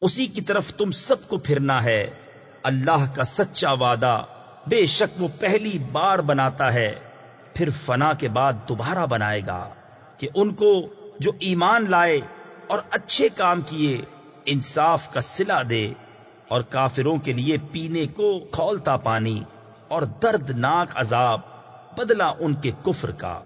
اسی کی طرف تم سب کو پھرنا ہے۔ اللہ کا سچا وعدہ بے شک وہ پہلی بار بناتا ہے۔ پھر فنا کے بعد دوبارہ بنائے گا کہ ان کو جو ایمان لائے اور اچھے کام کیے، انصاف کا سلا دے اور کافروں کے لیے پینے کو کھولتا پانی اور دردناک عذاب بدلہ ان کے کفر کا۔